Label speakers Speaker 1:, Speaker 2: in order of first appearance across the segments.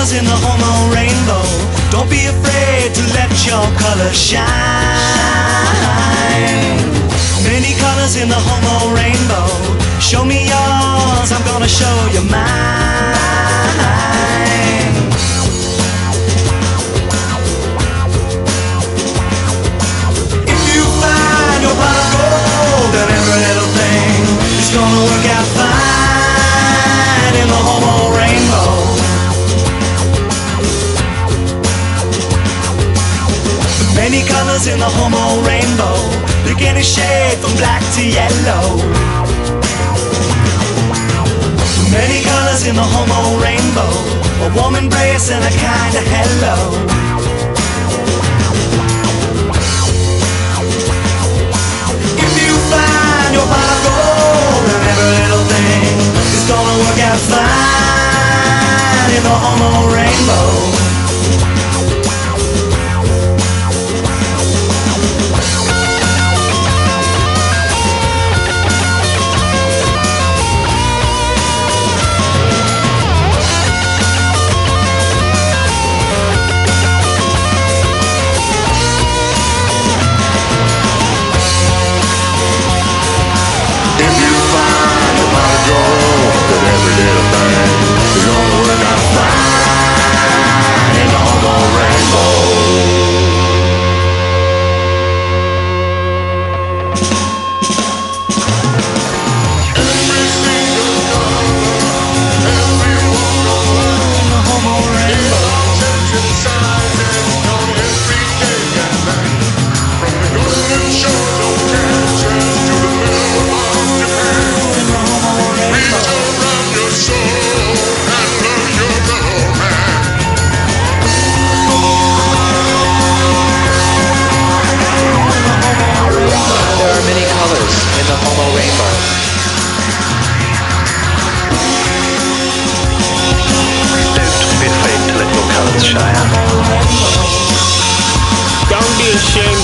Speaker 1: colors in the hormone rainbow. Don't be afraid to let your colors shine. Many colors in the hormone rainbow. Show me yours, I'm gonna show you mine. Colors in the hormone rainbow. Look any shade from black to yellow. Many colors in the hormone rainbow. A warm embrace and a kind of hello. If you find your pot of
Speaker 2: oh, gold, then every little thing is gonna work out fine in the hormone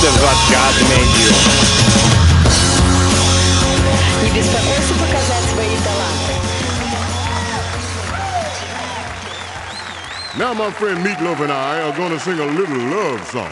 Speaker 3: of what God made you.
Speaker 4: Не беспокойся показать свои таланты.
Speaker 2: Now my friend Meatloaf and I are gonna sing a little love song.